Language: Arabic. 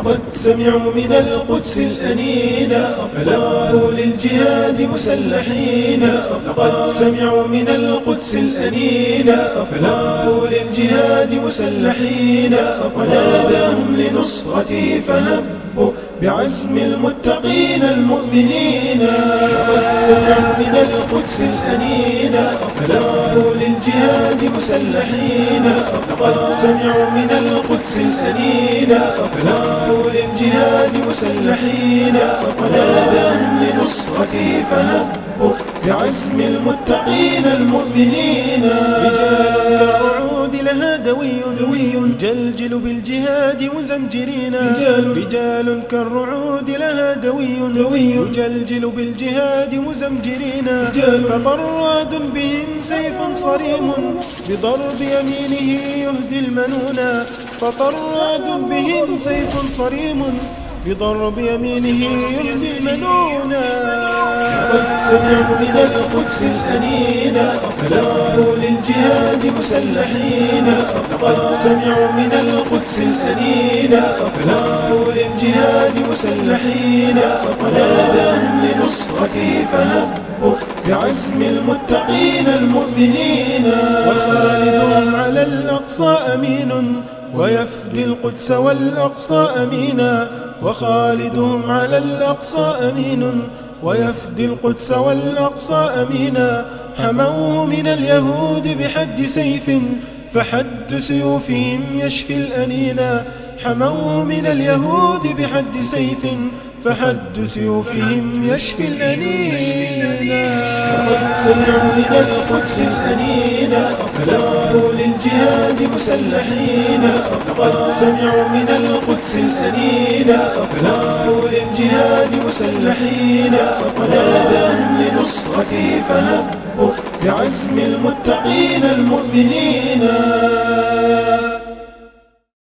لقد سمعوا من القدس الأنينا فلبوا للجهاد مسلحين. لقد سمعوا من القدس الأنينا فلبوا للجهاد مسلحين. وناداهم لنصرته فهبوا بعزم المتقين المؤمنين. سمعوا من القدس الأنينا فلبوا للجهاد مسلحين. لقد سمعوا من القدس الأنينا للجهاد مسلحين وناداهم لنصرته فهبوا بعزم المتقين المؤمنين. الرعود لها دوي دوي جلجل بالجهاد مزمجرين. رجال. رجال كالرعود لها دوي دوي جلجل بالجهاد مزمجرين. رجال. فطراد بهم سيف صريم بضرب يمينه يهدي المنونا فطراد بهم سيف صريم بضرب يمينه يهدي المنونا سمعوا من القدس الأنينا فلبوا للجهاد مسلحين. لقد سمعوا من القدس الأنينا فلبوا للجهاد مسلحين. وناداهم لنصرته فهبوا بعزم المتقين المؤمنين. وخالدهم على الأقصى أمين. ويفدي القدس والأقصى أمينا. وخالدهم على الأقصى أمين. ويفدي القدس والأقصى أمينا. حموه من اليهود بحد سيف فحد سيوفهم يشفي الأنينا حموه من اليهود بحد سيف فحد سيوفهم يشفي الأنينا سمعوا من القدس الأنينا فلبوا للجهاد مسلحين. لقد سمعوا من القدس الأنينا فلبوا للجهاد مسلحين. وناداهم لنصرته فهبوا بعزم المتقين المؤمنين.